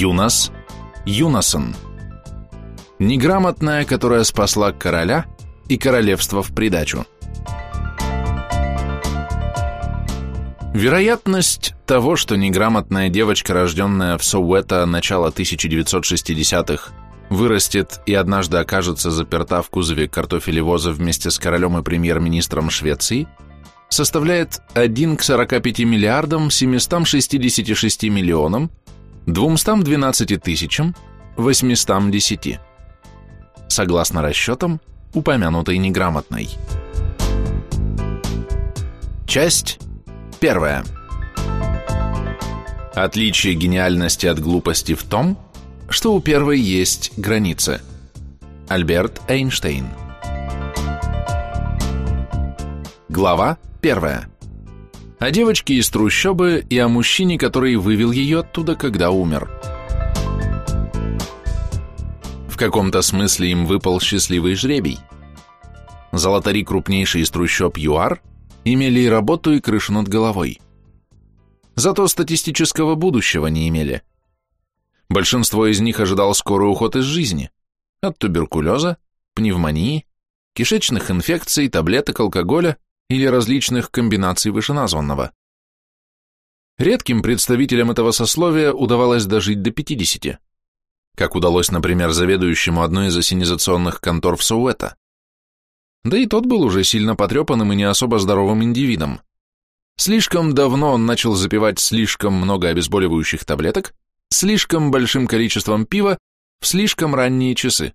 Юнас, Юнасон. Неграмотная, которая спасла короля и королевство в придачу. Вероятность того, что неграмотная девочка, рожденная в Соуэто начала 1960-х, вырастет и однажды окажется заперта в кузове картофелевоза вместе с королем и премьер-министром Швеции, составляет 1 к 45 миллиардам 766 миллионам 212 тысячам 810, согласно расчетам упомянутой неграмотной. Часть первая. Отличие гениальности от глупости в том, что у первой есть границы. Альберт Эйнштейн. Глава первая. О девочке из трущобы и о мужчине, который вывел ее оттуда, когда умер. В каком-то смысле им выпал счастливый жребий. Золотари, крупнейшие из трущоб ЮАР, имели и работу, и крышу над головой. Зато статистического будущего не имели. Большинство из них ожидал скорый уход из жизни. От туберкулеза, пневмонии, кишечных инфекций, таблеток, алкоголя или различных комбинаций вышеназванного. Редким представителям этого сословия удавалось дожить до 50, как удалось, например, заведующему одной из осенизационных контор в Соуэто. Да и тот был уже сильно потрепанным и не особо здоровым индивидом. Слишком давно он начал запивать слишком много обезболивающих таблеток, слишком большим количеством пива в слишком ранние часы.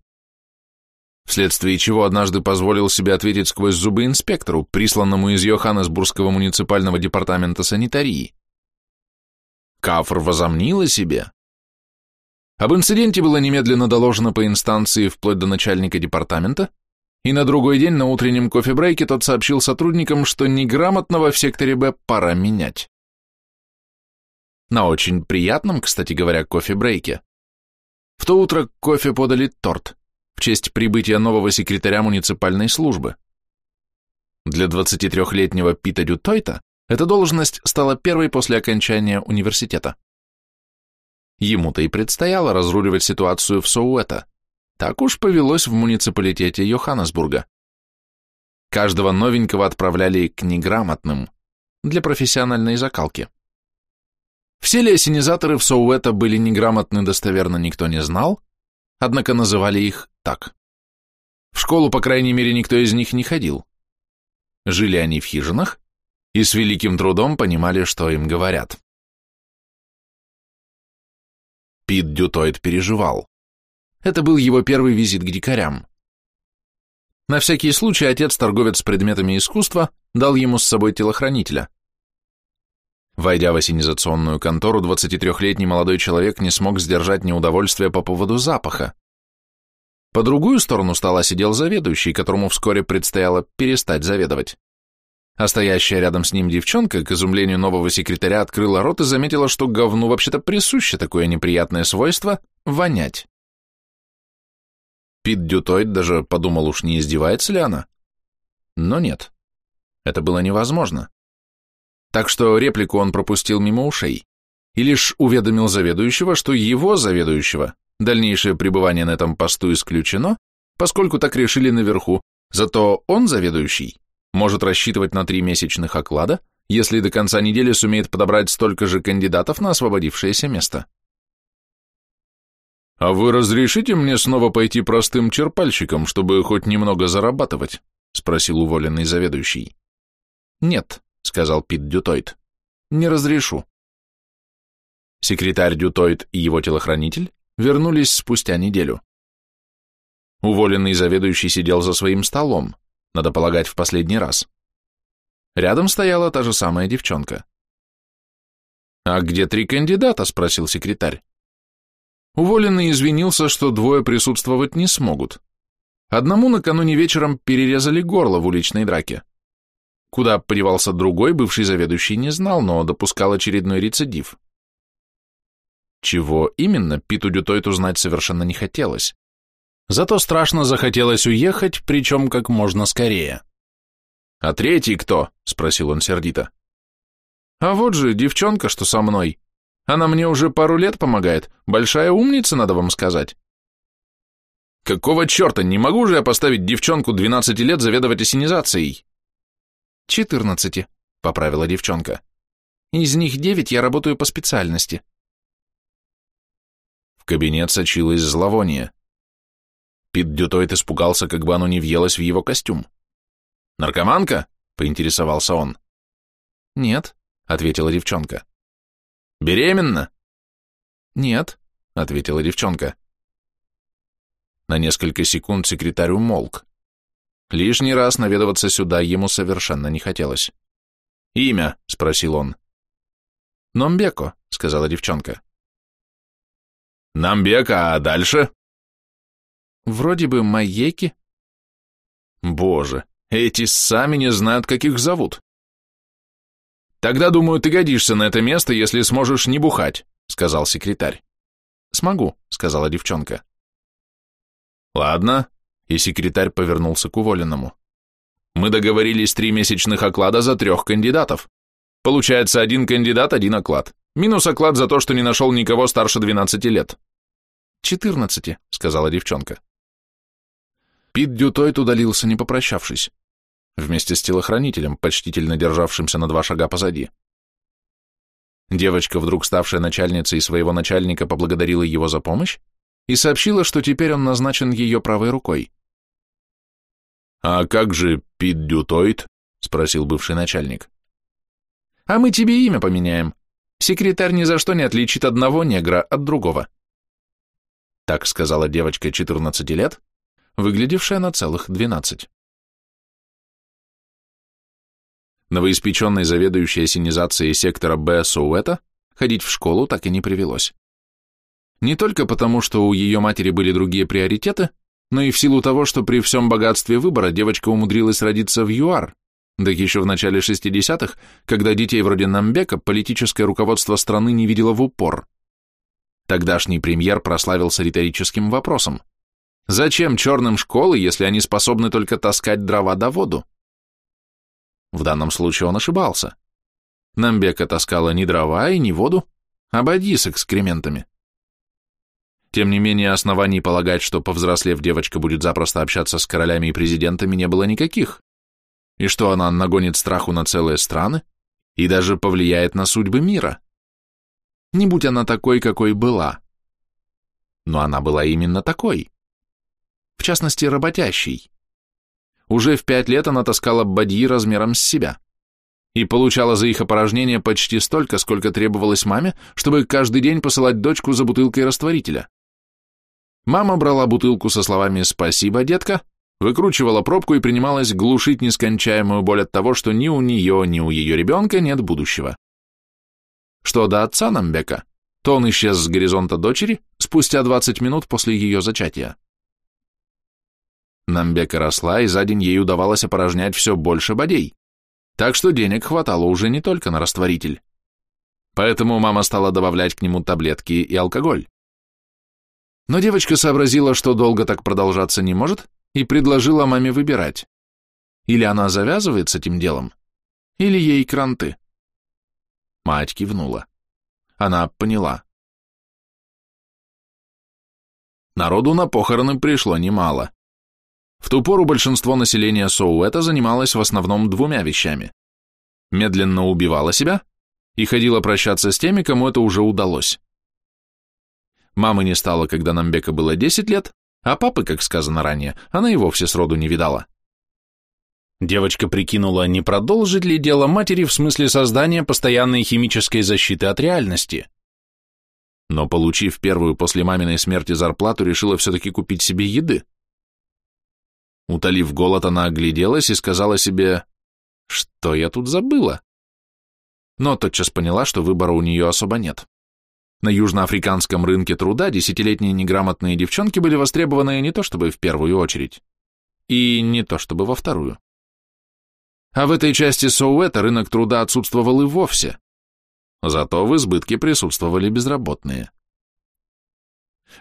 Вследствие чего однажды позволил себе ответить сквозь зубы инспектору, присланному из Йоханнесбургского муниципального департамента санитарии. Кафр возомнил о себе. Об инциденте было немедленно доложено по инстанции вплоть до начальника департамента, и на другой день на утреннем кофе-брейке тот сообщил сотрудникам, что неграмотного в секторе Б пора менять. На очень приятном, кстати говоря, кофе-брейке. В то утро кофе подали торт в честь прибытия нового секретаря муниципальной службы. Для 23-летнего Пита Дютойта эта должность стала первой после окончания университета. Ему-то и предстояло разруливать ситуацию в Соуэто. Так уж повелось в муниципалитете Йоханнесбурга. Каждого новенького отправляли к неграмотным для профессиональной закалки. Все ли осенизаторы в Соуэто были неграмотны, достоверно никто не знал, однако называли их так. В школу, по крайней мере, никто из них не ходил. Жили они в хижинах и с великим трудом понимали, что им говорят. Пит Дютойт переживал. Это был его первый визит к дикарям. На всякий случай отец-торговец предметами искусства дал ему с собой телохранителя. Войдя в осенизационную контору, 23-летний молодой человек не смог сдержать неудовольствия по поводу запаха. По другую сторону стола сидел заведующий, которому вскоре предстояло перестать заведовать. А стоящая рядом с ним девчонка, к изумлению нового секретаря, открыла рот и заметила, что говну вообще-то присуще такое неприятное свойство — вонять. Пит Дютойд даже подумал, уж не издевается ли она. Но нет, это было невозможно так что реплику он пропустил мимо ушей и лишь уведомил заведующего, что его заведующего дальнейшее пребывание на этом посту исключено, поскольку так решили наверху, зато он, заведующий, может рассчитывать на три месячных оклада, если до конца недели сумеет подобрать столько же кандидатов на освободившееся место. «А вы разрешите мне снова пойти простым черпальщиком, чтобы хоть немного зарабатывать?» — спросил уволенный заведующий. «Нет», сказал Пит Дютойт. Не разрешу. Секретарь Дютойт и его телохранитель вернулись спустя неделю. Уволенный заведующий сидел за своим столом, надо полагать, в последний раз. Рядом стояла та же самая девчонка. «А где три кандидата?» — спросил секретарь. Уволенный извинился, что двое присутствовать не смогут. Одному накануне вечером перерезали горло в уличной драке. Куда подевался другой, бывший заведующий не знал, но допускал очередной рецидив. Чего именно, Питу Дютойту знать совершенно не хотелось. Зато страшно захотелось уехать, причем как можно скорее. «А третий кто?» — спросил он сердито. «А вот же девчонка, что со мной», Она мне уже пару лет помогает. Большая умница, надо вам сказать. Какого черта, не могу же я поставить девчонку 12 лет заведовать осенизацией? 14, поправила девчонка. Из них девять я работаю по специальности. В кабинет сочилось зловоние. Пит Дютойт испугался, как бы оно не въелось в его костюм. «Наркоманка?» — поинтересовался он. «Нет», — ответила девчонка. «Беременна?» «Нет», — ответила девчонка. На несколько секунд секретарь умолк. Лишний раз наведываться сюда ему совершенно не хотелось. «Имя?» — спросил он. «Номбеко», — сказала девчонка. «Намбека, а дальше?» «Вроде бы Майеки». «Боже, эти сами не знают, как их зовут». «Тогда, думаю, ты годишься на это место, если сможешь не бухать», — сказал секретарь. «Смогу», — сказала девчонка. «Ладно», — и секретарь повернулся к уволенному. «Мы договорились три месячных оклада за трех кандидатов. Получается, один кандидат, один оклад. Минус оклад за то, что не нашел никого старше 12 лет. «Четырнадцати», — сказала девчонка. Пит Дютойт удалился, не попрощавшись. Вместе с телохранителем, почтительно державшимся на два шага позади. Девочка, вдруг ставшая начальницей своего начальника, поблагодарила его за помощь и сообщила, что теперь он назначен ее правой рукой. «А как же Пит Дютойт?» — спросил бывший начальник. А мы тебе имя поменяем. Секретарь ни за что не отличит одного негра от другого. Так сказала девочка 14 лет, выглядевшая на целых 12. Новоиспеченной заведующей осенизацией сектора Б Соуэта ходить в школу так и не привелось. Не только потому, что у ее матери были другие приоритеты, но и в силу того, что при всем богатстве выбора девочка умудрилась родиться в ЮАР, да еще в начале 60-х, когда детей вроде Намбека политическое руководство страны не видело в упор. Тогдашний премьер прославился риторическим вопросом. Зачем черным школы, если они способны только таскать дрова до воду? В данном случае он ошибался. Намбека таскала не дрова и не воду, а боди с экскрементами. Тем не менее, оснований полагать, что повзрослев девочка будет запросто общаться с королями и президентами, не было никаких и что она нагонит страху на целые страны и даже повлияет на судьбы мира. Не будь она такой, какой была. Но она была именно такой. В частности, работящей. Уже в пять лет она таскала бадьи размером с себя и получала за их опорожнение почти столько, сколько требовалось маме, чтобы каждый день посылать дочку за бутылкой растворителя. Мама брала бутылку со словами «Спасибо, детка», выкручивала пробку и принималась глушить нескончаемую боль от того, что ни у нее, ни у ее ребенка нет будущего. Что до отца Намбека, то он исчез с горизонта дочери спустя 20 минут после ее зачатия. Намбека росла, и за день ей удавалось опорожнять все больше бодей, так что денег хватало уже не только на растворитель. Поэтому мама стала добавлять к нему таблетки и алкоголь. Но девочка сообразила, что долго так продолжаться не может, и предложила маме выбирать. Или она завязывает с этим делом, или ей кранты. Мать кивнула. Она поняла. Народу на похороны пришло немало. В ту пору большинство населения Соуэта занималось в основном двумя вещами. Медленно убивало себя и ходила прощаться с теми, кому это уже удалось. Мамы не стало, когда Намбека было 10 лет, а папы, как сказано ранее, она и вовсе сроду не видала. Девочка прикинула, не продолжит ли дело матери в смысле создания постоянной химической защиты от реальности. Но, получив первую после маминой смерти зарплату, решила все-таки купить себе еды. Утолив голод, она огляделась и сказала себе, что я тут забыла. Но тотчас поняла, что выбора у нее особо нет. На южноафриканском рынке труда десятилетние неграмотные девчонки были востребованы не то чтобы в первую очередь, и не то чтобы во вторую. А в этой части Соуэта рынок труда отсутствовал и вовсе. Зато в избытке присутствовали безработные.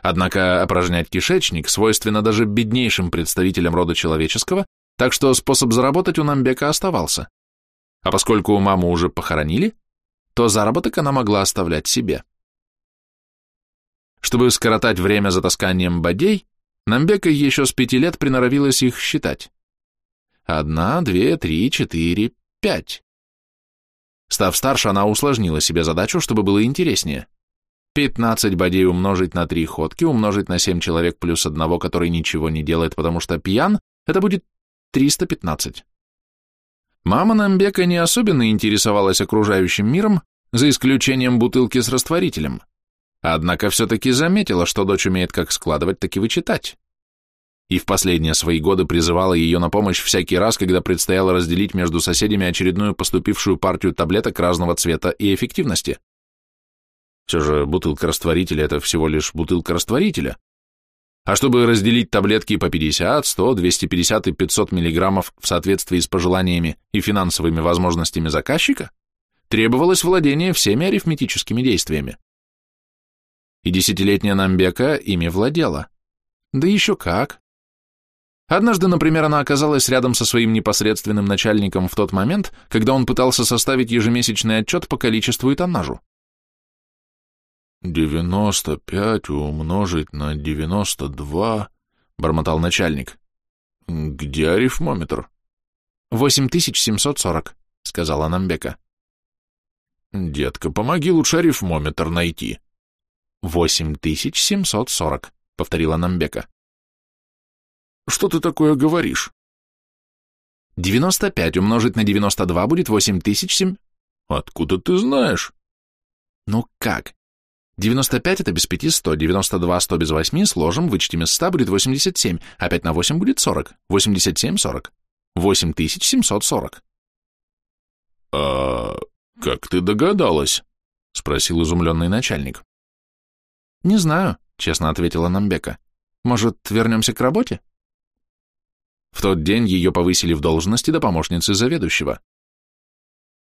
Однако опорожнять кишечник свойственно даже беднейшим представителям рода человеческого, так что способ заработать у Намбека оставался. А поскольку маму уже похоронили, то заработок она могла оставлять себе. Чтобы скоротать время за тасканием бодей, Намбека еще с пяти лет приноровилась их считать. Одна, две, три, четыре, пять. Став старше, она усложнила себе задачу, чтобы было интереснее. 15 бодей умножить на три ходки, умножить на 7 человек плюс одного, который ничего не делает, потому что пьян, это будет 315. Мама Намбека не особенно интересовалась окружающим миром, за исключением бутылки с растворителем. Однако все-таки заметила, что дочь умеет как складывать, так и вычитать. И в последние свои годы призывала ее на помощь всякий раз, когда предстояло разделить между соседями очередную поступившую партию таблеток разного цвета и эффективности. Все же бутылка растворителя – это всего лишь бутылка растворителя. А чтобы разделить таблетки по 50, 100, 250 и 500 миллиграммов в соответствии с пожеланиями и финансовыми возможностями заказчика, требовалось владение всеми арифметическими действиями. И десятилетняя Намбека ими владела. Да еще как. Однажды, например, она оказалась рядом со своим непосредственным начальником в тот момент, когда он пытался составить ежемесячный отчет по количеству и тоннажу. «Девяносто пять умножить на девяносто два», — бормотал начальник. «Где арифмометр?» «Восемь тысяч семьсот сорок», — сказала Намбека. «Детка, помоги лучше арифмометр найти». «Восемь тысяч семьсот сорок», — повторила Намбека. «Что ты такое говоришь?» «Девяносто пять умножить на девяносто два будет восемь тысяч семь...» «Откуда ты знаешь?» «Ну как? 95 это без 5 100, 92 100 без 8, сложим, вычтем из 100 будет 87, а 5 на 8 будет 40, 87 40, 8740. А как ты догадалась? Спросил изумленный начальник. Не знаю, честно ответила Намбека. Может, вернемся к работе? В тот день ее повысили в должности до помощницы заведующего.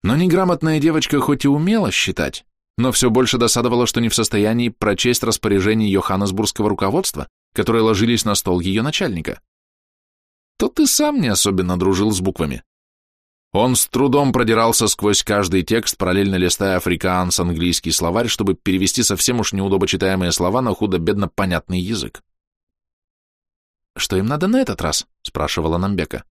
Но неграмотная девочка хоть и умела считать, но все больше досадовало, что не в состоянии прочесть распоряжения Йоханнесбургского руководства, которые ложились на стол ее начальника. Тот и сам не особенно дружил с буквами. Он с трудом продирался сквозь каждый текст, параллельно листая африкаанс английский словарь, чтобы перевести совсем уж неудобочитаемые слова на худо-бедно понятный язык. «Что им надо на этот раз?» — спрашивала Намбека.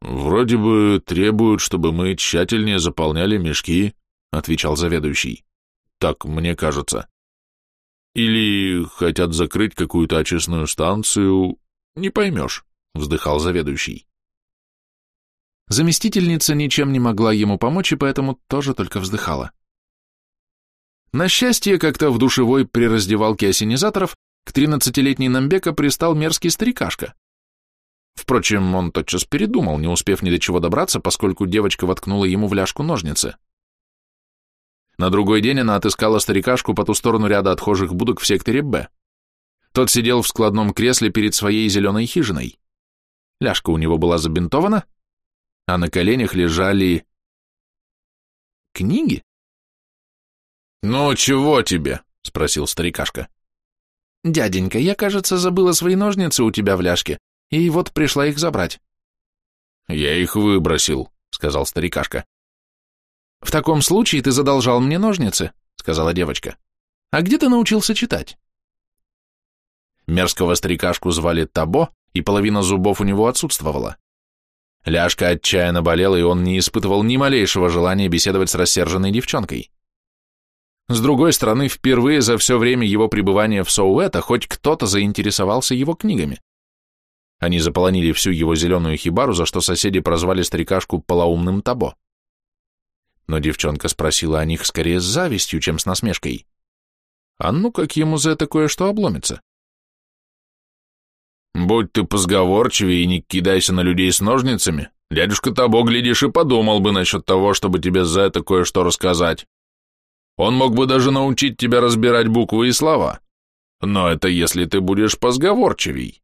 «Вроде бы требуют, чтобы мы тщательнее заполняли мешки», — отвечал заведующий. «Так мне кажется. Или хотят закрыть какую-то очистную станцию, не поймешь», — вздыхал заведующий. Заместительница ничем не могла ему помочь, и поэтому тоже только вздыхала. На счастье, как-то в душевой при раздевалке осенизаторов к тринадцатилетней Намбека пристал мерзкий старикашка. Впрочем, он тотчас передумал, не успев ни до чего добраться, поскольку девочка воткнула ему в ляжку ножницы. На другой день она отыскала старикашку по ту сторону ряда отхожих будок в секторе «Б». Тот сидел в складном кресле перед своей зеленой хижиной. Ляжка у него была забинтована, а на коленях лежали... книги? «Ну, чего тебе?» — спросил старикашка. «Дяденька, я, кажется, забыла свои ножницы у тебя в ляжке, и вот пришла их забрать». «Я их выбросил», — сказал старикашка. «В таком случае ты задолжал мне ножницы», — сказала девочка. «А где ты научился читать?» Мерзкого старикашку звали Табо, и половина зубов у него отсутствовала. Ляжка отчаянно болела, и он не испытывал ни малейшего желания беседовать с рассерженной девчонкой. С другой стороны, впервые за все время его пребывания в Соуэта хоть кто-то заинтересовался его книгами. Они заполонили всю его зеленую хибару, за что соседи прозвали старикашку полоумным Табо но девчонка спросила о них скорее с завистью, чем с насмешкой. А ну как ему за это кое-что обломится? «Будь ты позговорчивее и не кидайся на людей с ножницами, дядюшка Табо, глядишь, и подумал бы насчет того, чтобы тебе за это кое-что рассказать. Он мог бы даже научить тебя разбирать буквы и слова. Но это если ты будешь позговорчивей».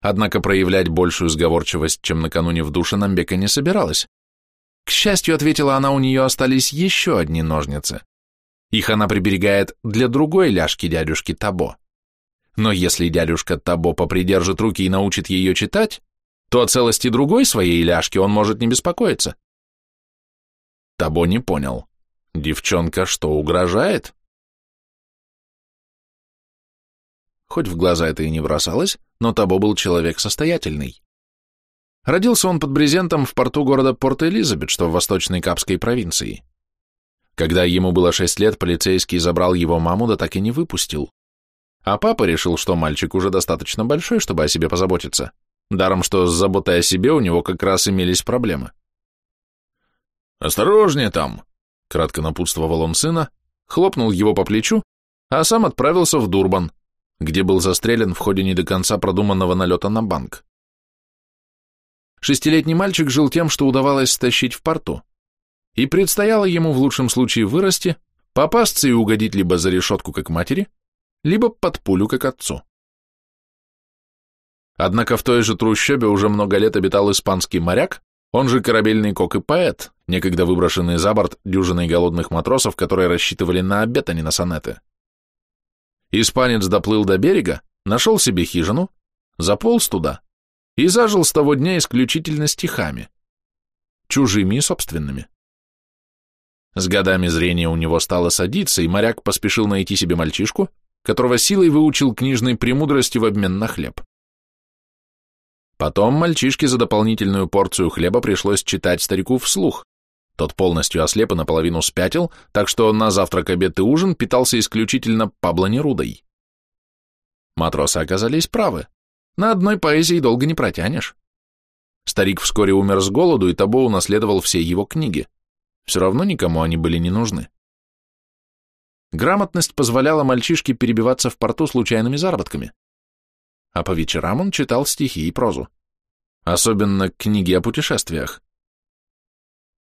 Однако проявлять большую сговорчивость, чем накануне в душе, Намбека не собиралась. К счастью, ответила она, у нее остались еще одни ножницы. Их она приберегает для другой ляжки дядюшки Табо. Но если дядюшка Табо попридержит руки и научит ее читать, то о целости другой своей ляжки он может не беспокоиться. Табо не понял. Девчонка что, угрожает? хоть в глаза это и не бросалось, но Табо был человек состоятельный. Родился он под брезентом в порту города Порт-Элизабет, что в восточной Капской провинции. Когда ему было шесть лет, полицейский забрал его маму, да так и не выпустил. А папа решил, что мальчик уже достаточно большой, чтобы о себе позаботиться. Даром, что с заботой о себе у него как раз имелись проблемы. «Осторожнее там!» — кратко напутствовал он сына, хлопнул его по плечу, а сам отправился в Дурбан, где был застрелен в ходе не до конца продуманного налета на банк. Шестилетний мальчик жил тем, что удавалось стащить в порту, и предстояло ему в лучшем случае вырасти, попасться и угодить либо за решетку как матери, либо под пулю как отцу. Однако в той же трущобе уже много лет обитал испанский моряк, он же корабельный кок и поэт, некогда выброшенный за борт дюжиной голодных матросов, которые рассчитывали на обед, а не на сонеты. Испанец доплыл до берега, нашел себе хижину, заполз туда и зажил с того дня исключительно стихами, чужими и собственными. С годами зрение у него стало садиться, и моряк поспешил найти себе мальчишку, которого силой выучил книжной премудрости в обмен на хлеб. Потом мальчишке за дополнительную порцию хлеба пришлось читать старику вслух. Тот полностью ослеп и наполовину спятил, так что на завтрак, обед и ужин питался исключительно Пабло Нерудой. Матросы оказались правы. На одной поэзии долго не протянешь. Старик вскоре умер с голоду, и Табо унаследовал все его книги. Все равно никому они были не нужны. Грамотность позволяла мальчишке перебиваться в порту случайными заработками а по вечерам он читал стихи и прозу. Особенно книги о путешествиях.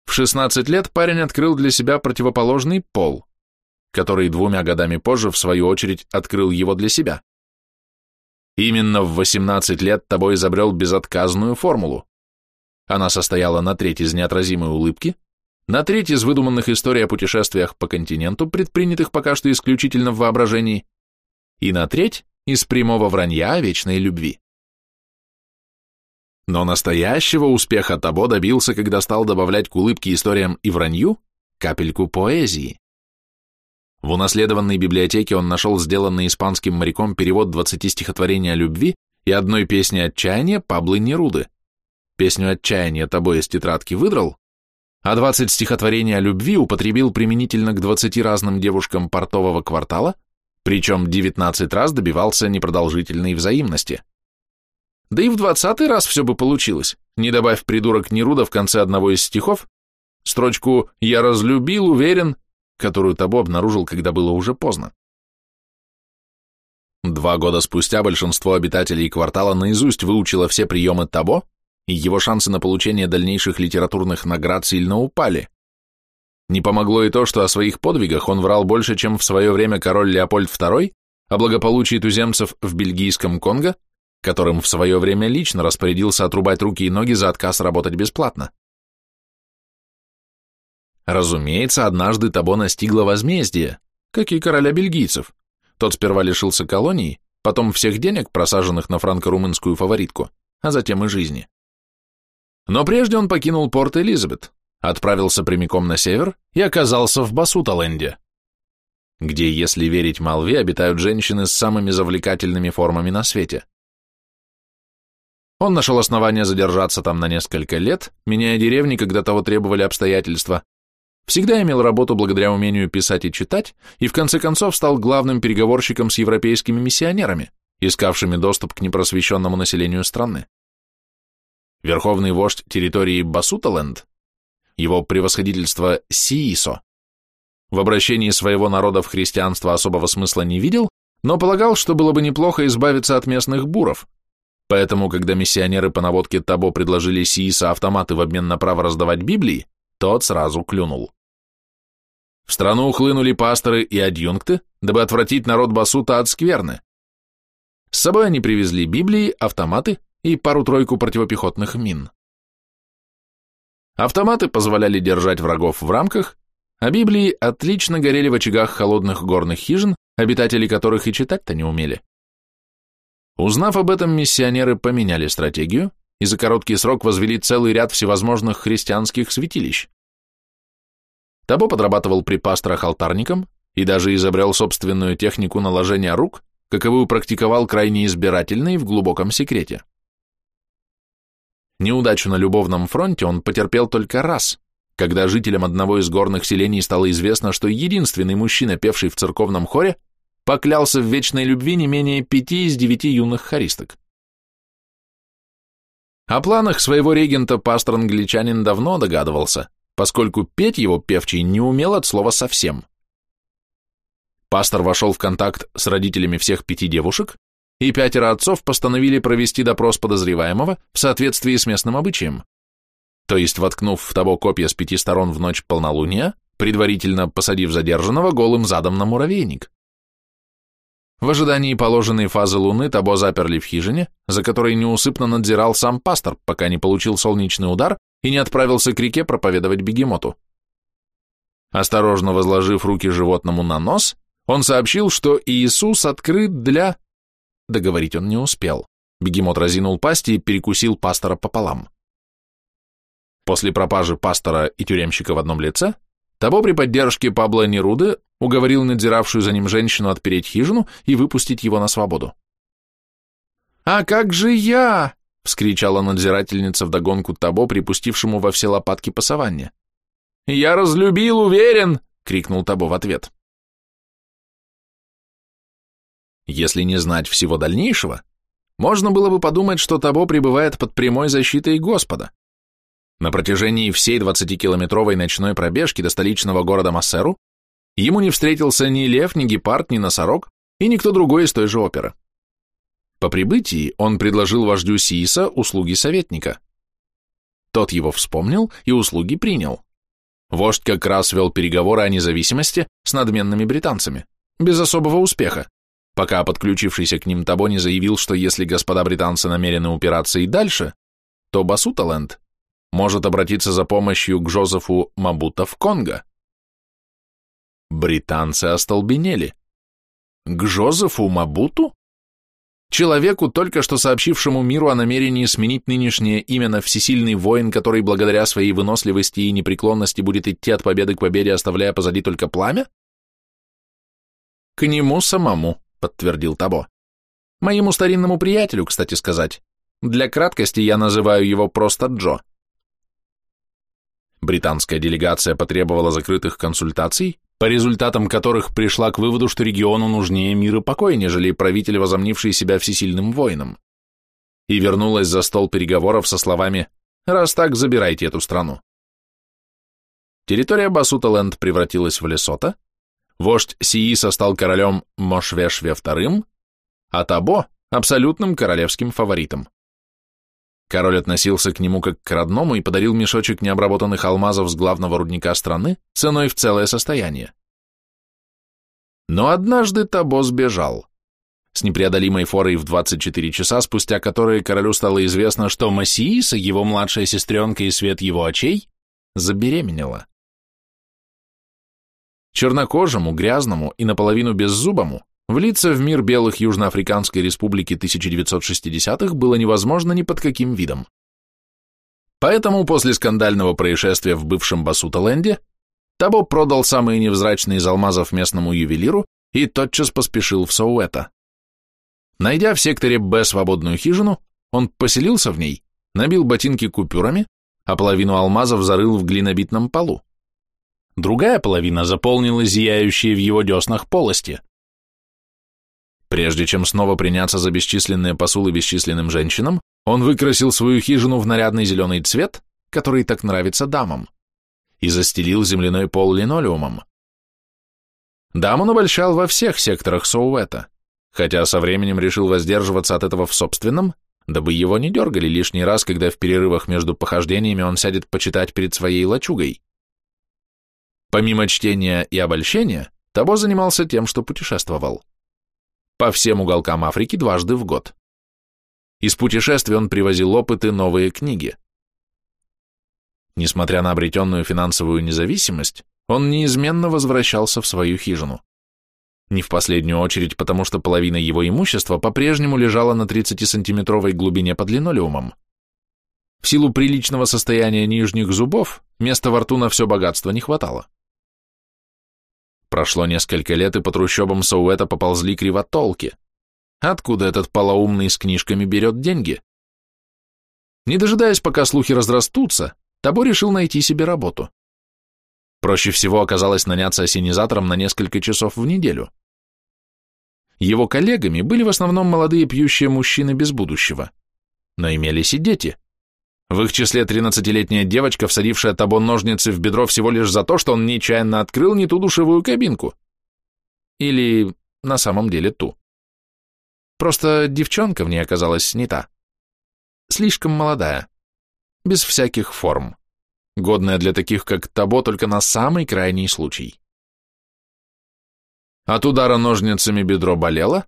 В 16 лет парень открыл для себя противоположный пол, который двумя годами позже, в свою очередь, открыл его для себя. Именно в 18 лет тобой изобрел безотказную формулу. Она состояла на треть из неотразимой улыбки, на треть из выдуманных историй о путешествиях по континенту, предпринятых пока что исключительно в воображении, и на треть из прямого вранья о вечной любви. Но настоящего успеха Табо добился, когда стал добавлять к улыбке историям и вранью капельку поэзии. В унаследованной библиотеке он нашел сделанный испанским моряком перевод 20 стихотворений о любви и одной песни отчаяния Паблы Неруды. Песню отчаяния Табо из тетрадки выдрал, а 20 стихотворений о любви употребил применительно к 20 разным девушкам портового квартала причем 19 раз добивался непродолжительной взаимности. Да и в двадцатый раз все бы получилось, не добавив придурок Неруда в конце одного из стихов, строчку «Я разлюбил, уверен», которую Табо обнаружил, когда было уже поздно. Два года спустя большинство обитателей квартала наизусть выучило все приемы Табо, и его шансы на получение дальнейших литературных наград сильно упали. Не помогло и то, что о своих подвигах он врал больше, чем в свое время король Леопольд II о благополучии туземцев в бельгийском Конго, которым в свое время лично распорядился отрубать руки и ноги за отказ работать бесплатно. Разумеется, однажды Табо настигло возмездие, как и короля бельгийцев. Тот сперва лишился колонии, потом всех денег, просаженных на франко-румынскую фаворитку, а затем и жизни. Но прежде он покинул порт Элизабет, отправился прямиком на север и оказался в Басуталенде, где, если верить молве, обитают женщины с самыми завлекательными формами на свете. Он нашел основания задержаться там на несколько лет, меняя деревни, когда того требовали обстоятельства, всегда имел работу благодаря умению писать и читать, и в конце концов стал главным переговорщиком с европейскими миссионерами, искавшими доступ к непросвещенному населению страны. Верховный вождь территории Басуталенд его превосходительство Сиисо. В обращении своего народа в христианство особого смысла не видел, но полагал, что было бы неплохо избавиться от местных буров. Поэтому, когда миссионеры по наводке Табо предложили Сииса автоматы в обмен на право раздавать Библии, тот сразу клюнул. В страну ухлынули пасторы и адъюнкты, дабы отвратить народ Басута от скверны. С собой они привезли Библии, автоматы и пару-тройку противопехотных мин. Автоматы позволяли держать врагов в рамках, а Библии отлично горели в очагах холодных горных хижин, обитатели которых и читать-то не умели. Узнав об этом, миссионеры поменяли стратегию и за короткий срок возвели целый ряд всевозможных христианских святилищ. Табо подрабатывал при пасторах алтарником и даже изобрел собственную технику наложения рук, каковую практиковал крайне избирательно и в глубоком секрете. Неудачу на любовном фронте он потерпел только раз, когда жителям одного из горных селений стало известно, что единственный мужчина, певший в церковном хоре, поклялся в вечной любви не менее пяти из девяти юных хористок. О планах своего регента пастор-англичанин давно догадывался, поскольку петь его певчий не умел от слова совсем. Пастор вошел в контакт с родителями всех пяти девушек, и пятеро отцов постановили провести допрос подозреваемого в соответствии с местным обычаем. То есть, воткнув в того копья с пяти сторон в ночь полнолуния, предварительно посадив задержанного голым задом на муравейник. В ожидании положенной фазы Луны Табо заперли в хижине, за которой неусыпно надзирал сам пастор, пока не получил солнечный удар и не отправился к реке проповедовать бегемоту. Осторожно возложив руки животному на нос, он сообщил, что Иисус открыт для... Договорить он не успел. Бегемот разинул пасть и перекусил пастора пополам. После пропажи пастора и тюремщика в одном лице, Табо при поддержке Пабло Неруды уговорил надзиравшую за ним женщину отпереть хижину и выпустить его на свободу. «А как же я?» — вскричала надзирательница вдогонку Табо, припустившему во все лопатки по. «Я разлюбил, уверен!» — крикнул Табо в ответ. Если не знать всего дальнейшего, можно было бы подумать, что Табо пребывает под прямой защитой Господа. На протяжении всей 20-километровой ночной пробежки до столичного города Массеру ему не встретился ни лев, ни гепард, ни носорог и никто другой из той же оперы. По прибытии он предложил вождю Сииса услуги советника. Тот его вспомнил и услуги принял. Вождь как раз вел переговоры о независимости с надменными британцами, без особого успеха, пока подключившийся к ним Табони заявил, что если господа британцы намерены упираться и дальше, то Басуталенд может обратиться за помощью к Жозефу Мабута в Конго. Британцы остолбенели. К Жозефу Мабуту? Человеку, только что сообщившему миру о намерении сменить нынешнее имя на всесильный воин, который благодаря своей выносливости и непреклонности будет идти от победы к победе, оставляя позади только пламя? К нему самому, подтвердил Табо. Моему старинному приятелю, кстати сказать. Для краткости я называю его просто Джо. Британская делегация потребовала закрытых консультаций, по результатам которых пришла к выводу, что региону нужнее мир и покой, нежели правитель, возомнивший себя всесильным воином, и вернулась за стол переговоров со словами «Раз так, забирайте эту страну». Территория Басуталенд превратилась в Лесото, вождь Сииса стал королем Мошвешве II, а Табо – абсолютным королевским фаворитом. Король относился к нему как к родному и подарил мешочек необработанных алмазов с главного рудника страны ценой в целое состояние. Но однажды Табо сбежал. С непреодолимой форой в 24 часа, спустя которые королю стало известно, что Массииса, его младшая сестренка и свет его очей, забеременела. Чернокожему, грязному и наполовину беззубому Влиться в мир белых Южноафриканской республики 1960-х было невозможно ни под каким видом. Поэтому после скандального происшествия в бывшем Басуталенде Табо продал самые невзрачные из алмазов местному ювелиру и тотчас поспешил в Соуэта. Найдя в секторе Б свободную хижину, он поселился в ней, набил ботинки купюрами, а половину алмазов зарыл в глинобитном полу. Другая половина заполнила зияющие в его деснах полости. Прежде чем снова приняться за бесчисленные посулы бесчисленным женщинам, он выкрасил свою хижину в нарядный зеленый цвет, который так нравится дамам, и застелил земляной пол линолеумом. Дам он обольщал во всех секторах Соуэта, хотя со временем решил воздерживаться от этого в собственном, дабы его не дергали лишний раз, когда в перерывах между похождениями он сядет почитать перед своей лачугой. Помимо чтения и обольщения, Табо занимался тем, что путешествовал по всем уголкам Африки дважды в год. Из путешествий он привозил опыты, новые книги. Несмотря на обретенную финансовую независимость, он неизменно возвращался в свою хижину. Не в последнюю очередь, потому что половина его имущества по-прежнему лежала на 30-сантиметровой глубине под линолеумом. В силу приличного состояния нижних зубов, места во рту на все богатство не хватало. Прошло несколько лет, и по трущобам Соуэта поползли кривотолки, Откуда этот полоумный с книжками берет деньги? Не дожидаясь, пока слухи разрастутся, Табо решил найти себе работу. Проще всего оказалось наняться осенизатором на несколько часов в неделю. Его коллегами были в основном молодые пьющие мужчины без будущего, но имелись и дети. В их числе 13-летняя девочка, всадившая Табо ножницы в бедро всего лишь за то, что он нечаянно открыл не ту душевую кабинку. Или на самом деле ту. Просто девчонка в ней оказалась не та. Слишком молодая, без всяких форм, годная для таких, как Табо, только на самый крайний случай. От удара ножницами бедро болело,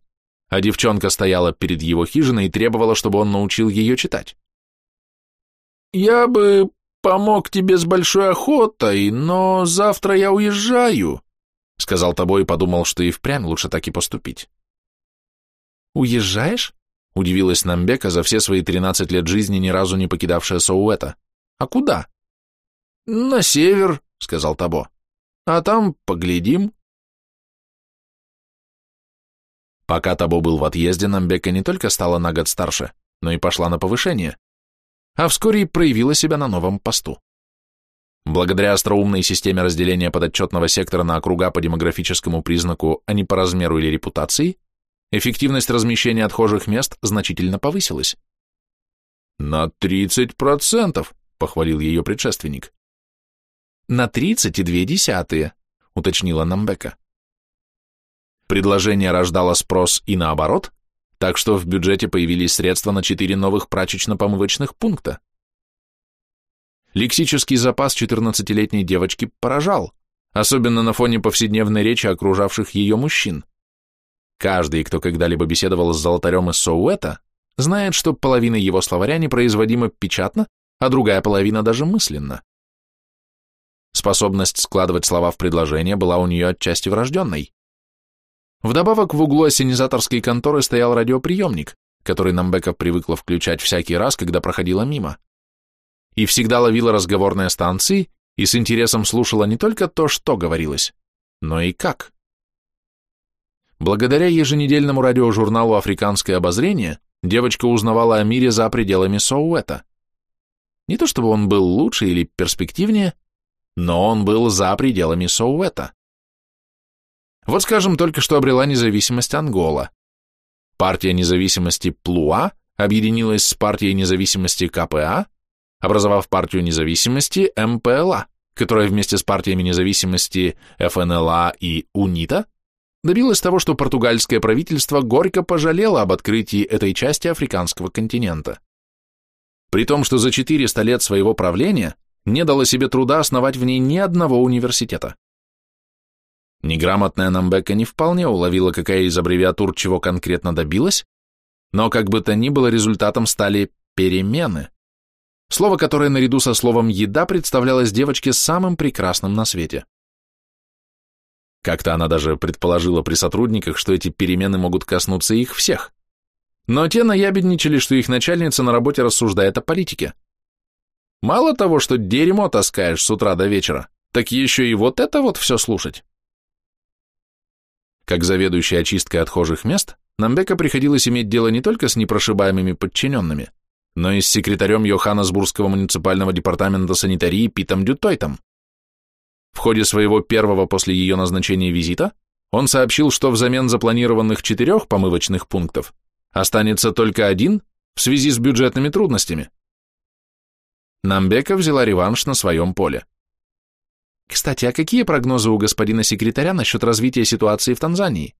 а девчонка стояла перед его хижиной и требовала, чтобы он научил ее читать. «Я бы помог тебе с большой охотой, но завтра я уезжаю», сказал Табо и подумал, что и впрямь лучше так и поступить. «Уезжаешь?» — удивилась Намбека за все свои тринадцать лет жизни, ни разу не покидавшая Соуэта. «А куда?» «На север», — сказал Табо. «А там поглядим». Пока Табо был в отъезде, Намбека не только стала на год старше, но и пошла на повышение, а вскоре и проявила себя на новом посту. Благодаря остроумной системе разделения подотчетного сектора на округа по демографическому признаку, а не по размеру или репутации, эффективность размещения отхожих мест значительно повысилась. «На 30%!» — похвалил ее предшественник. «На 32,2», — уточнила Намбека. Предложение рождало спрос и наоборот, так что в бюджете появились средства на четыре новых прачечно-помывочных пункта. Лексический запас 14-летней девочки поражал, особенно на фоне повседневной речи окружавших ее мужчин. Каждый, кто когда-либо беседовал с золотарем из Соуэта, знает, что половина его словаря непроизводима печатно, а другая половина даже мысленно. Способность складывать слова в предложение была у нее отчасти врожденной. Вдобавок в углу ассенизаторской конторы стоял радиоприемник, который Намбека привыкла включать всякий раз, когда проходила мимо. И всегда ловила разговорные станции и с интересом слушала не только то, что говорилось, но и как. Благодаря еженедельному радиожурналу «Африканское обозрение» девочка узнавала о мире за пределами Соуэта. Не то чтобы он был лучше или перспективнее, но он был за пределами Соуэта. Вот, скажем, только что обрела независимость Ангола. Партия независимости Плуа объединилась с партией независимости КПА, образовав партию независимости МПЛА, которая вместе с партиями независимости ФНЛА и УНИТА добилась того, что португальское правительство горько пожалело об открытии этой части африканского континента. При том, что за 400 лет своего правления не дало себе труда основать в ней ни одного университета. Неграмотная Намбека не вполне уловила, какая из аббревиатур чего конкретно добилась, но как бы то ни было результатом стали перемены. Слово, которое наряду со словом «еда» представлялось девочке самым прекрасным на свете. Как-то она даже предположила при сотрудниках, что эти перемены могут коснуться их всех. Но те наябедничали, что их начальница на работе рассуждает о политике. Мало того, что дерьмо таскаешь с утра до вечера, так еще и вот это вот все слушать. Как заведующий очисткой отхожих мест, Намбека приходилось иметь дело не только с непрошибаемыми подчиненными, но и с секретарем Йоханнесбургского муниципального департамента санитарии Питом Дютойтом. В ходе своего первого после ее назначения визита он сообщил, что взамен запланированных четырех помывочных пунктов останется только один в связи с бюджетными трудностями. Намбека взяла реванш на своем поле. Кстати, а какие прогнозы у господина секретаря насчет развития ситуации в Танзании?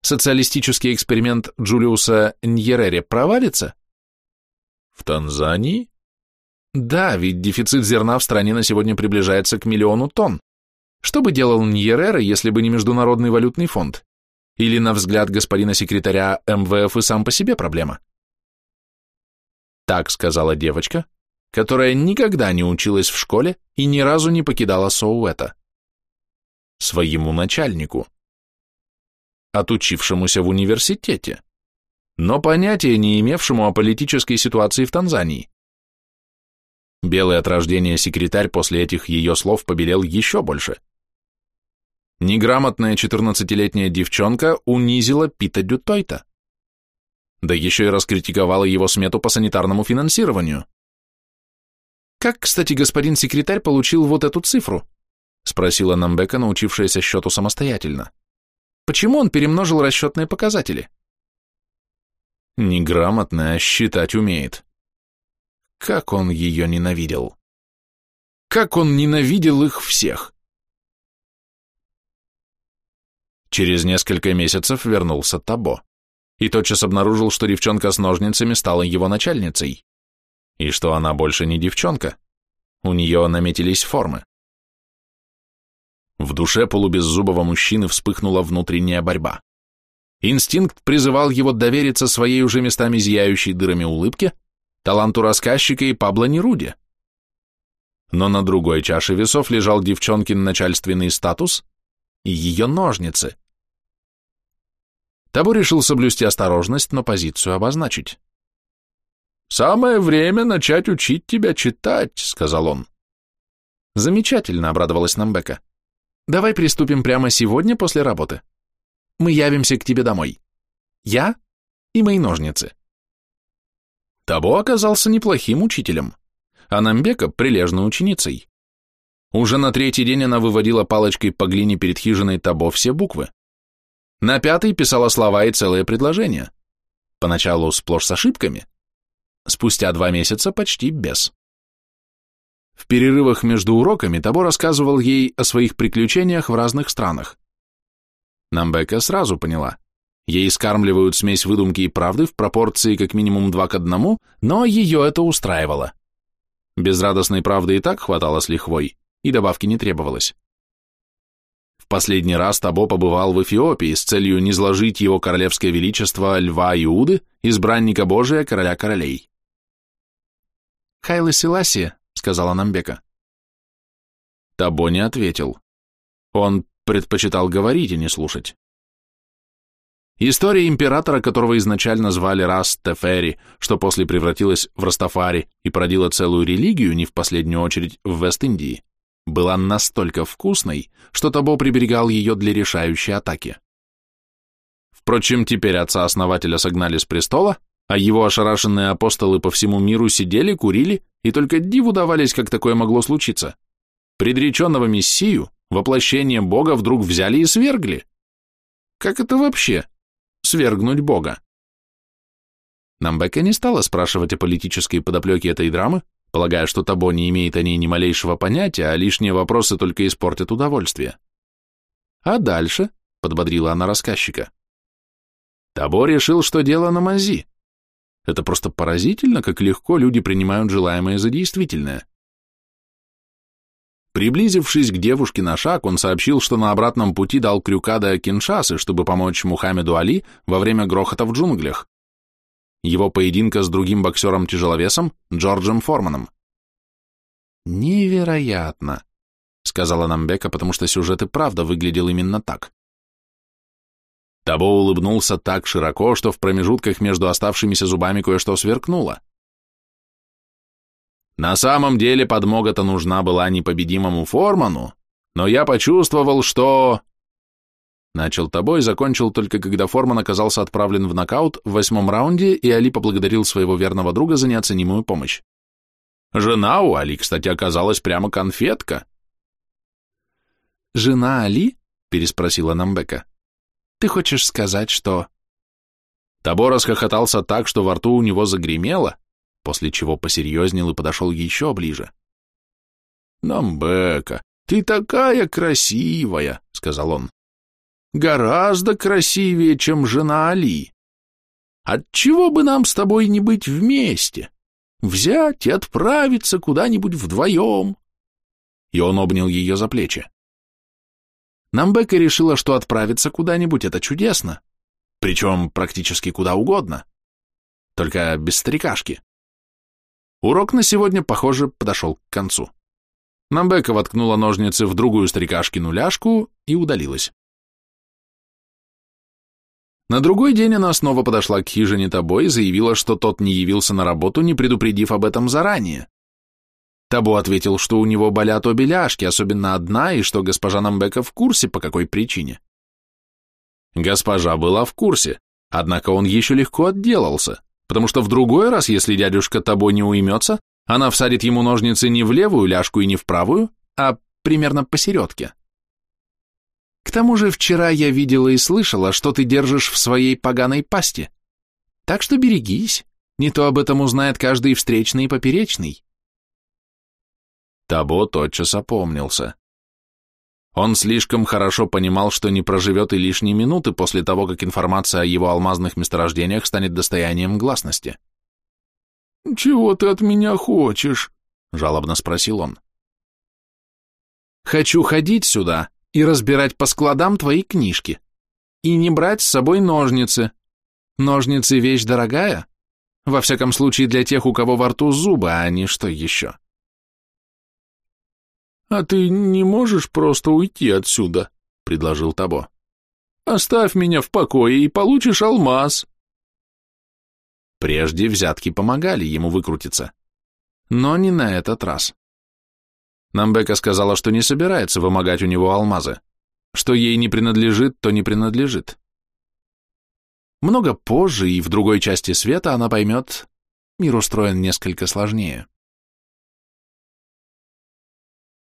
Социалистический эксперимент Джулиуса Ньерере провалится? В Танзании? Да, ведь дефицит зерна в стране на сегодня приближается к миллиону тонн. Что бы делал Ньерера, если бы не Международный валютный фонд? Или, на взгляд господина секретаря, МВФ и сам по себе проблема? Так сказала девочка, которая никогда не училась в школе и ни разу не покидала Соуэта. Своему начальнику. Отучившемуся в университете, но понятия не имевшему о политической ситуации в Танзании. Белый от рождения секретарь после этих ее слов побелел еще больше. Неграмотная 14-летняя девчонка унизила Пита Дютойта. да еще и раскритиковала его смету по санитарному финансированию. «Как, кстати, господин секретарь получил вот эту цифру?» спросила Намбека, научившаяся счету самостоятельно. «Почему он перемножил расчетные показатели?» Неграмотная, считать умеет. Как он ее ненавидел! Как он ненавидел их всех! Через несколько месяцев вернулся Табо и тотчас обнаружил, что девчонка с ножницами стала его начальницей, и что она больше не девчонка, у нее наметились формы. В душе полубеззубого мужчины вспыхнула внутренняя борьба. Инстинкт призывал его довериться своей уже местами зияющей дырами улыбке, таланту рассказчика и Пабло Неруде. Но на другой чаше весов лежал девчонкин начальственный статус и ее ножницы. Табу решил соблюсти осторожность, но позицию обозначить. «Самое время начать учить тебя читать», — сказал он. «Замечательно», — обрадовалась Намбека. «Давай приступим прямо сегодня после работы. Мы явимся к тебе домой. Я и мои ножницы». Табо оказался неплохим учителем, а Намбека — прилежной ученицей. Уже на третий день она выводила палочкой по глине перед хижиной Табо все буквы. На пятый писала слова и целые предложения. Поначалу сплошь с ошибками. Спустя два месяца почти без. В перерывах между уроками Табо рассказывал ей о своих приключениях в разных странах. Намбека сразу поняла. Ей скармливают смесь выдумки и правды в пропорции как минимум два к одному, но ее это устраивало. Безрадостной правды и так хватало с лихвой, и добавки не требовалось последний раз Табо побывал в Эфиопии с целью низложить его королевское величество Льва Иуды, избранника Божия, короля королей. «Хайлы Селасия», — сказала Намбека. Табо не ответил. Он предпочитал говорить и не слушать. История императора, которого изначально звали Рас Тефери, что после превратилась в Растафари и породила целую религию, не в последнюю очередь в Вест-Индии, была настолько вкусной, что Табо приберегал ее для решающей атаки. Впрочем, теперь отца-основателя согнали с престола, а его ошарашенные апостолы по всему миру сидели, курили и только диву давались, как такое могло случиться. Предреченного мессию, воплощение Бога вдруг взяли и свергли. Как это вообще? Свергнуть Бога? Намбека не стала спрашивать о политической подоплеке этой драмы, полагая, что Табо не имеет о ней ни малейшего понятия, а лишние вопросы только испортят удовольствие. «А дальше?» — подбодрила она рассказчика. Табо решил, что дело на мази. Это просто поразительно, как легко люди принимают желаемое за действительное. Приблизившись к девушке на шаг, он сообщил, что на обратном пути дал крюка до Киншасы, чтобы помочь Мухаммеду Али во время грохота в джунглях его поединка с другим боксером-тяжеловесом Джорджем Форманом. «Невероятно», — сказала Намбека, потому что сюжет и правда выглядел именно так. Табо улыбнулся так широко, что в промежутках между оставшимися зубами кое-что сверкнуло. На самом деле подмога-то нужна была непобедимому Форману, но я почувствовал, что... Начал тобой, закончил только когда Форман оказался отправлен в нокаут в восьмом раунде, и Али поблагодарил своего верного друга за неоценимую помощь. Жена у Али, кстати, оказалась прямо конфетка. «Жена Али?» — переспросила Намбека. «Ты хочешь сказать, что...» Табор расхохотался так, что во рту у него загремело, после чего посерьезнел и подошел еще ближе. «Намбека, ты такая красивая!» — сказал он гораздо красивее, чем жена Али. Отчего бы нам с тобой не быть вместе? Взять и отправиться куда-нибудь вдвоем?» И он обнял ее за плечи. Намбека решила, что отправиться куда-нибудь — это чудесно, причем практически куда угодно, только без старикашки. Урок на сегодня, похоже, подошел к концу. Намбека воткнула ножницы в другую старикашкину ляжку и удалилась. На другой день она снова подошла к хижине Табо и заявила, что тот не явился на работу, не предупредив об этом заранее. Табо ответил, что у него болят обе ляжки, особенно одна, и что госпожа Намбека в курсе, по какой причине. Госпожа была в курсе, Однако он еще легко отделался, потому что в другой раз, если дядюшка Табо не уймется, она всадит ему ножницы не в левую ляжку и не в правую, а примерно посередке. К тому же вчера я видела и слышала, что ты держишь в своей поганой пасти. Так что берегись, не то об этом узнает каждый встречный и поперечный. Табо тотчас опомнился. Он слишком хорошо понимал, что не проживет и лишней минуты после того, как информация о его алмазных месторождениях станет достоянием гласности. «Чего ты от меня хочешь?» — жалобно спросил он. «Хочу ходить сюда и разбирать по складам твои книжки. И не брать с собой ножницы. Ножницы — вещь дорогая. Во всяком случае, для тех, у кого во рту зубы, а не что еще». «А ты не можешь просто уйти отсюда?» — предложил Табо. «Оставь меня в покое и получишь алмаз». Прежде взятки помогали ему выкрутиться. Но не на этот раз. Намбека сказала, что не собирается вымогать у него алмазы. Что ей не принадлежит, то не принадлежит. Много позже и в другой части света она поймет, мир устроен несколько сложнее.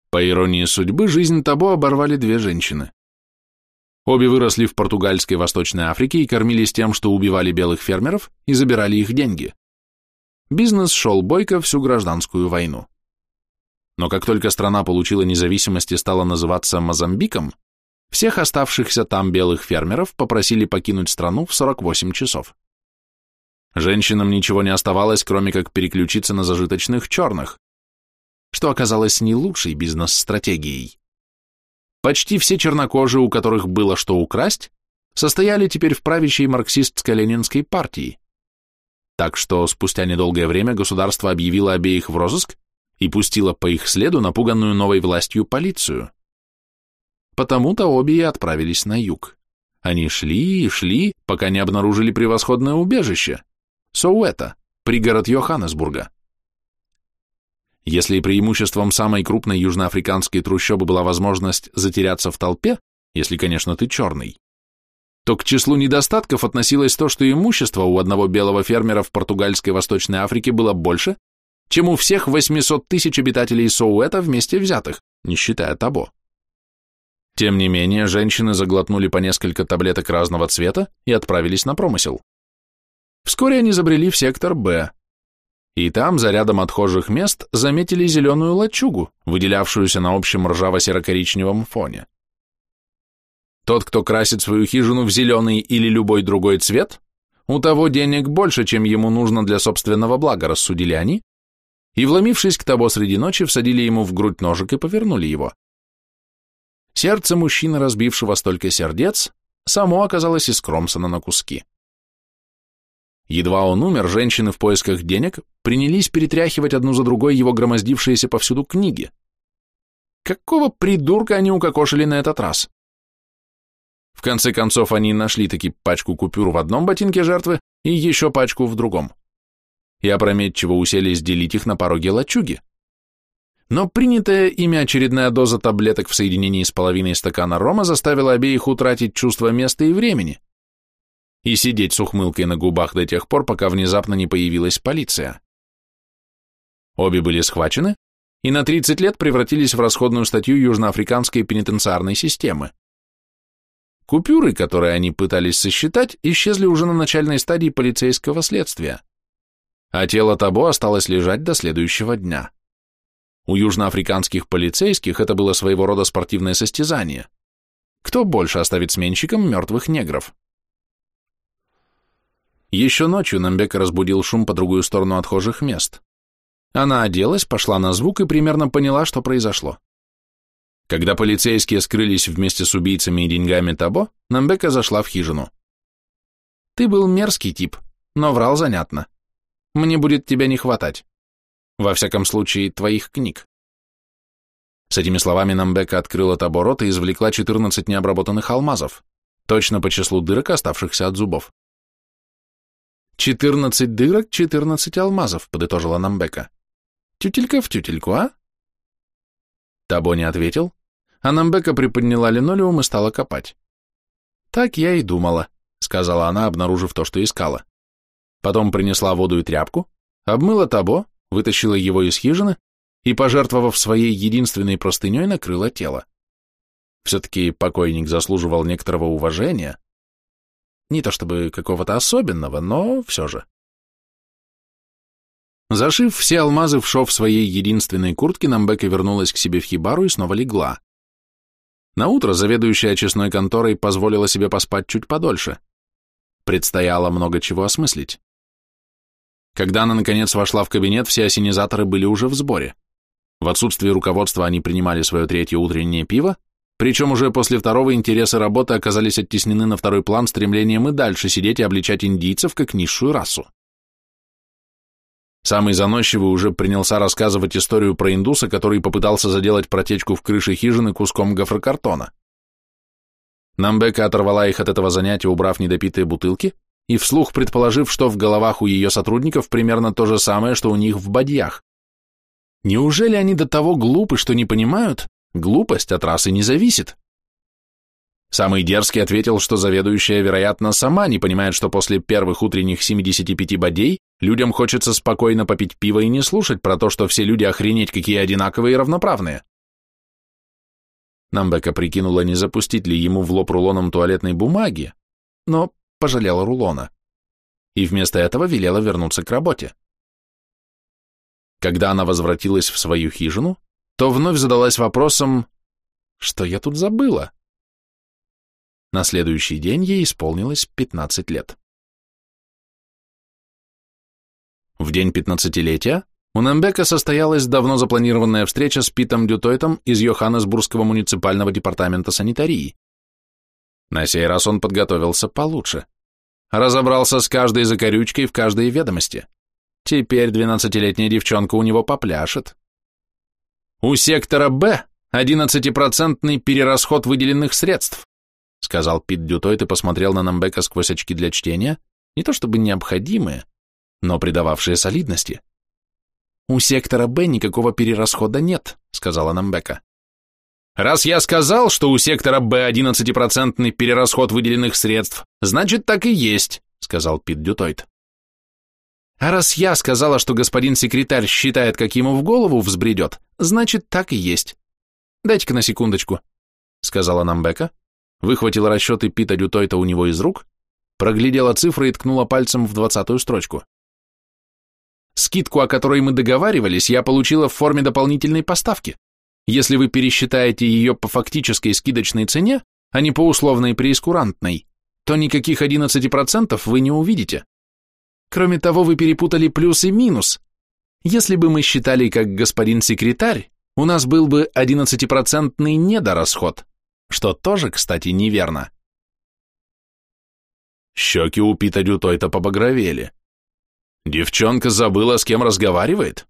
По иронии судьбы, жизнь Табо оборвали две женщины. Обе выросли в португальской Восточной Африке и кормились тем, что убивали белых фермеров и забирали их деньги. Бизнес шел бойко всю гражданскую войну. Но как только страна получила независимость и стала называться Мозамбиком, всех оставшихся там белых фермеров попросили покинуть страну в 48 часов. Женщинам ничего не оставалось, кроме как переключиться на зажиточных черных, что оказалось не лучшей бизнес-стратегией. Почти все чернокожие, у которых было что украсть, состояли теперь в правящей марксистско-ленинской партии. Так что спустя недолгое время государство объявило обеих в розыск и пустило по их следу напуганную новой властью полицию. Потому-то обе и отправились на юг. Они шли и шли, пока не обнаружили превосходное убежище – Соуэта, пригород Йоханнесбурга. Если преимуществом самой крупной южноафриканской трущобы была возможность затеряться в толпе, если, конечно, ты черный, то к числу недостатков относилось то, что имущество у одного белого фермера в португальской Восточной Африке было больше, чем у всех 800 тысяч обитателей Соуэта вместе взятых, не считая Табо. Тем не менее, женщины заглотнули по несколько таблеток разного цвета и отправились на промысел. Вскоре они забрели в сектор «Б», и там, за рядом отхожих мест, заметили зеленую лачугу, выделявшуюся на общем ржаво-серо-коричневом фоне. Тот, кто красит свою хижину в зеленый или любой другой цвет, у того денег больше, чем ему нужно для собственного блага, рассудили они, и, вломившись к того среди ночи, всадили ему в грудь ножик и повернули его. Сердце мужчины, разбившего столько сердец, само оказалось искромсано на куски. Едва он умер, женщины в поисках денег принялись перетряхивать одну за другой его громоздившиеся повсюду книги. Какого придурка они укокошили на этот раз? В конце концов, они нашли таки пачку купюр в одном ботинке жертвы и еще пачку в другом. И опрометчиво уселись делить их на пороге лачуги. Но принятая ими очередная доза таблеток в соединении с половиной стакана рома заставила обеих утратить чувство места и времени и сидеть с ухмылкой на губах до тех пор, пока внезапно не появилась полиция. Обе были схвачены и на 30 лет превратились в расходную статью южноафриканской пенитенциарной системы. Купюры, которые они пытались сосчитать, исчезли уже на начальной стадии полицейского следствия, а тело Табо осталось лежать до следующего дня. У южноафриканских полицейских это было своего рода спортивное состязание. Кто больше оставит сменщиком мертвых негров? Еще ночью Намбека разбудил шум по другую сторону отхожих мест. Она оделась, пошла на звук и примерно поняла, что произошло. Когда полицейские скрылись вместе с убийцами и деньгами Табо, Намбека зашла в хижину. «Ты был мерзкий тип, но врал занятно. Мне будет тебя не хватать. Во всяком случае, твоих книг». С этими словами Намбека открыла Табо рот и извлекла 14 необработанных алмазов, точно по числу дырок, оставшихся от зубов. «Четырнадцать дырок, четырнадцать алмазов», — подытожила Намбека. «Тютелька в тютельку, а?» Табо не ответил, а Намбека приподняла линолеум и стала копать. «Так я и думала. сказала она, обнаружив то, что искала. Потом принесла воду и тряпку, обмыла табо, вытащила его из хижины и, пожертвовав своей единственной простыней, накрыла тело. Все-таки покойник заслуживал некоторого уважения. Не то чтобы какого-то особенного, но все же. Зашив все алмазы в шов своей единственной куртки, Намбека вернулась к себе в хибару и снова легла. Наутро заведующая очистной конторой позволила себе поспать чуть подольше. Предстояло много чего осмыслить. Когда она, наконец, вошла в кабинет, все осенизаторы были уже в сборе. В отсутствие руководства они принимали свое третье утреннее пиво, причем уже после второго интересы работы оказались оттеснены на второй план стремлением и дальше сидеть и обличать индийцев как низшую расу. Самый заносчивый уже принялся рассказывать историю про индуса, который попытался заделать протечку в крыше хижины куском гофрокартона. Намбека оторвала их от этого занятия, убрав недопитые бутылки, и вслух предположив, что в головах у ее сотрудников примерно то же самое, что у них в бадьях. Неужели они до того глупы, что не понимают, глупость от расы не зависит? Самый дерзкий ответил, что заведующая, вероятно, сама не понимает, что после первых утренних 75 бодей людям хочется спокойно попить пиво и не слушать про то, что все люди охренеть какие одинаковые и равноправные. Намбека прикинула, не запустить ли ему в лоб рулоном туалетной бумаги, но пожалела рулона и вместо этого велела вернуться к работе. Когда она возвратилась в свою хижину, то вновь задалась вопросом, что я тут забыла? На следующий день ей исполнилось 15 лет. В день пятнадцатилетия у Нембека состоялась давно запланированная встреча с Питом Дютойтом из Йоханнесбургского муниципального департамента санитарии. На сей раз он подготовился получше. Разобрался с каждой закорючкой в каждой ведомости. Теперь двенадцатилетняя девчонка у него попляшет. У сектора «Б» одиннадцатипроцентный перерасход выделенных средств сказал Пит Дютойт и посмотрел на Намбека сквозь очки для чтения, не то чтобы необходимые, но придававшие солидности. «У сектора Б никакого перерасхода нет», — сказала Намбека. «Раз я сказал, что у сектора Б 11% перерасход выделенных средств, значит, так и есть», — сказал Пит Дютойт. «А раз я сказала, что господин секретарь считает, как ему в голову взбредет, значит, так и есть. Дайте-ка на секундочку», — сказала Намбека, выхватила расчеты Пита Дютойта у него из рук, проглядела цифры и ткнула пальцем в двадцатую строчку. Скидку, о которой мы договаривались, я получила в форме дополнительной поставки. Если вы пересчитаете ее по фактической скидочной цене, а не по условной преискурантной, то никаких 11% вы не увидите. Кроме того, вы перепутали плюс и минус. Если бы мы считали как господин секретарь, у нас был бы 11% недорасход что тоже, кстати, неверно. Щеки у Пита Дютойта побагровели. Девчонка забыла, с кем разговаривает?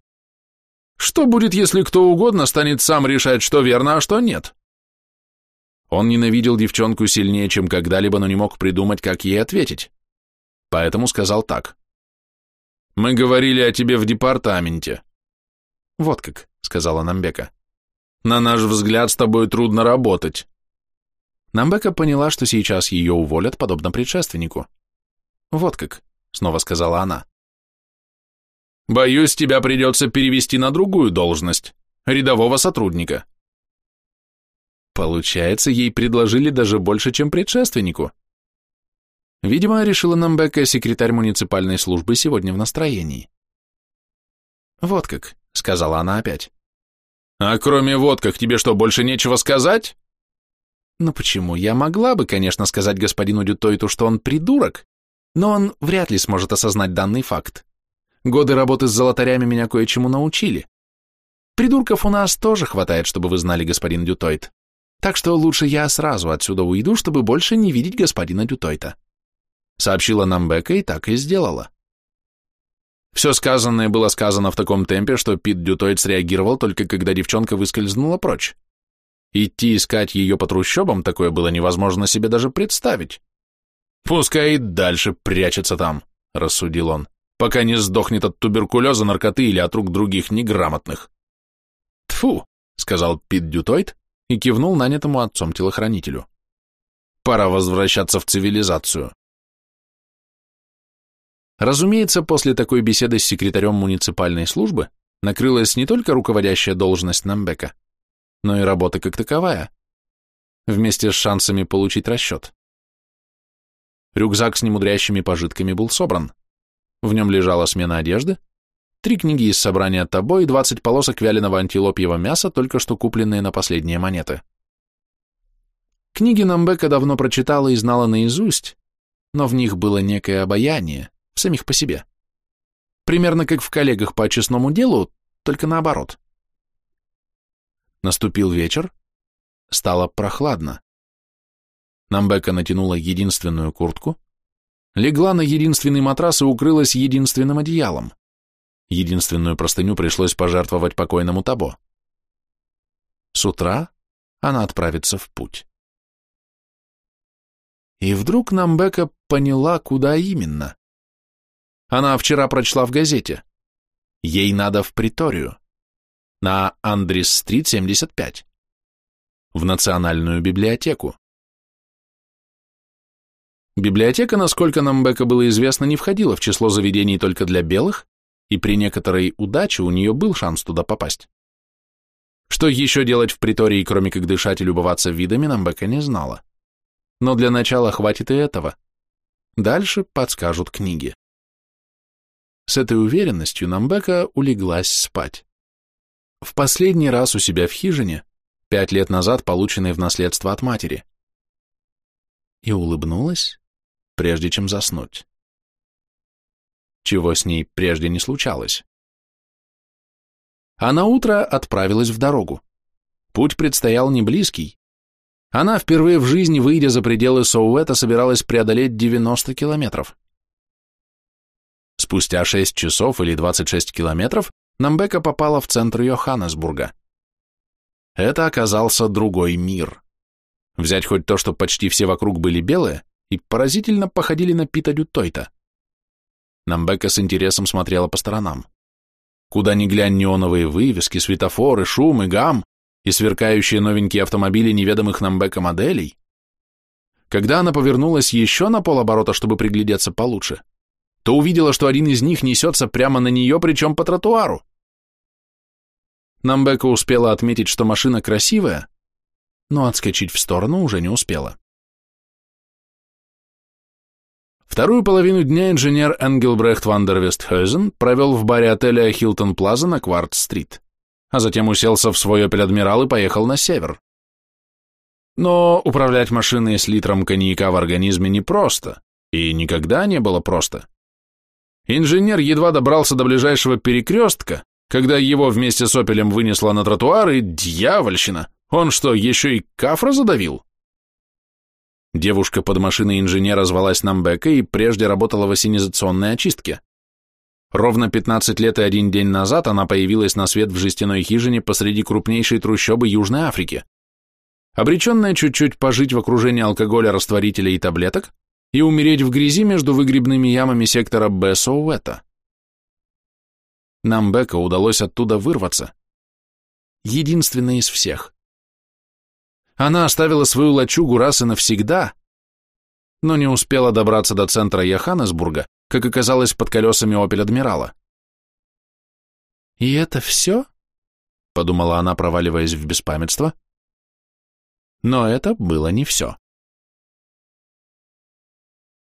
Что будет, если кто угодно станет сам решать, что верно, а что нет? Он ненавидел девчонку сильнее, чем когда-либо, но не мог придумать, как ей ответить. Поэтому сказал так. «Мы говорили о тебе в департаменте». «Вот как», — сказала Намбека. «На наш взгляд, с тобой трудно работать. Намбека поняла, что сейчас ее уволят, подобно предшественнику. «Вот как», — снова сказала она. «Боюсь, тебя придется перевести на другую должность, рядового сотрудника». Получается, ей предложили даже больше, чем предшественнику. Видимо, решила Намбека, секретарь муниципальной службы, сегодня в настроении. «Вот как», — сказала она опять. «А кроме вот как, тебе что, больше нечего сказать?» Ну почему? Я могла бы, конечно, сказать господину Дютойту, что он придурок, но он вряд ли сможет осознать данный факт. Годы работы с золотарями меня кое-чему научили. Придурков у нас тоже хватает, чтобы вы знали, господин Дютойт. Так что лучше я сразу отсюда уйду, чтобы больше не видеть господина Дютойта. Сообщила нам Бека и так и сделала. Все сказанное было сказано в таком темпе, что Пит Дютойт среагировал только когда девчонка выскользнула прочь. Идти искать ее по трущобам такое было невозможно себе даже представить. «Пускай и дальше прячется там», — рассудил он, «пока не сдохнет от туберкулеза, наркоты или от рук других неграмотных». «Тьфу», — сказал Пит Дютойт и кивнул нанятому отцом телохранителю. «Пора возвращаться в цивилизацию. Разумеется, после такой беседы с секретарем муниципальной службы накрылась не только руководящая должность Намбека, но и работа как таковая, вместе с шансами получить расчет. Рюкзак с немудрящими пожитками был собран. В нем лежала смена одежды, три книги из собрания Табо и 20 полосок вяленого антилопьего мяса, только что купленные на последние монеты. Книги Намбека давно прочитала и знала наизусть, но в них было некое обаяние, в самих по себе. Примерно как в коллегах по честному делу, только наоборот. Наступил вечер, стало прохладно. Намбека натянула единственную куртку, легла на единственный матрас и укрылась единственным одеялом. Единственную простыню пришлось пожертвовать покойному Табо. С утра она отправится в путь. И вдруг Намбека поняла, куда именно. Она вчера прочла в газете. Ей надо в приторию. На Андрис-стрит, 75. В Национальную библиотеку. Библиотека, насколько Намбека было известно, не входила в число заведений только для белых, и при некоторой удаче у нее был шанс туда попасть. Что еще делать в притории, кроме как дышать и любоваться видами, Намбека не знала но для начала хватит и этого. Дальше подскажут книги. С этой уверенностью Намбека улеглась спать. В последний раз у себя в хижине, пять лет назад полученной в наследство от матери. И улыбнулась, прежде чем заснуть. Чего с ней прежде не случалось. А на утро отправилась в дорогу. Путь предстоял не близкий, она впервые в жизни, выйдя за пределы Соуэта, собиралась преодолеть 90 километров. Спустя 6 часов или 26 километров Намбека попала в центр Йоханнесбурга. Это оказался другой мир. Взять хоть то, что почти все вокруг были белые, и поразительно походили на Пита Дютойта. Намбека с интересом смотрела по сторонам. Куда ни глянь неоновые вывески, светофоры, шум и гам, и сверкающие новенькие автомобили неведомых нам Бека моделей, когда она повернулась еще на полоборота, чтобы приглядеться получше, то увидела, что один из них несется прямо на нее, причем по тротуару. Намбека успела отметить, что машина красивая, но отскочить в сторону уже не успела. Вторую половину дня инженер Энгелбрехт Вандервестхёзен провел в баре отеля Хилтон Плаза на Кварт-стрит а затем уселся в свой Opel Адмирал и поехал на север. Но управлять машиной с литром коньяка в организме непросто, и никогда не было просто. Инженер едва добрался до ближайшего перекрестка, когда его вместе с Опелем вынесло на тротуар, и дьявольщина, он что, еще и кафра задавил? Девушка под машиной инженера звалась Намбека и прежде работала в осенизационной очистке. Ровно 15 лет и один день назад она появилась на свет в жестяной хижине посреди крупнейшей трущобы Южной Африки. Обреченная чуть-чуть пожить в окружении алкоголя, растворителя и таблеток и умереть в грязи между выгребными ямами сектора Б-Соуэта. Нам Бека удалось оттуда вырваться. Единственная из всех. Она оставила свою лачугу раз и навсегда, но не успела добраться до центра Йоханнесбурга, как оказалось под колесами «Опель Адмирала». «И это все?» — подумала она, проваливаясь в беспамятство. Но это было не все.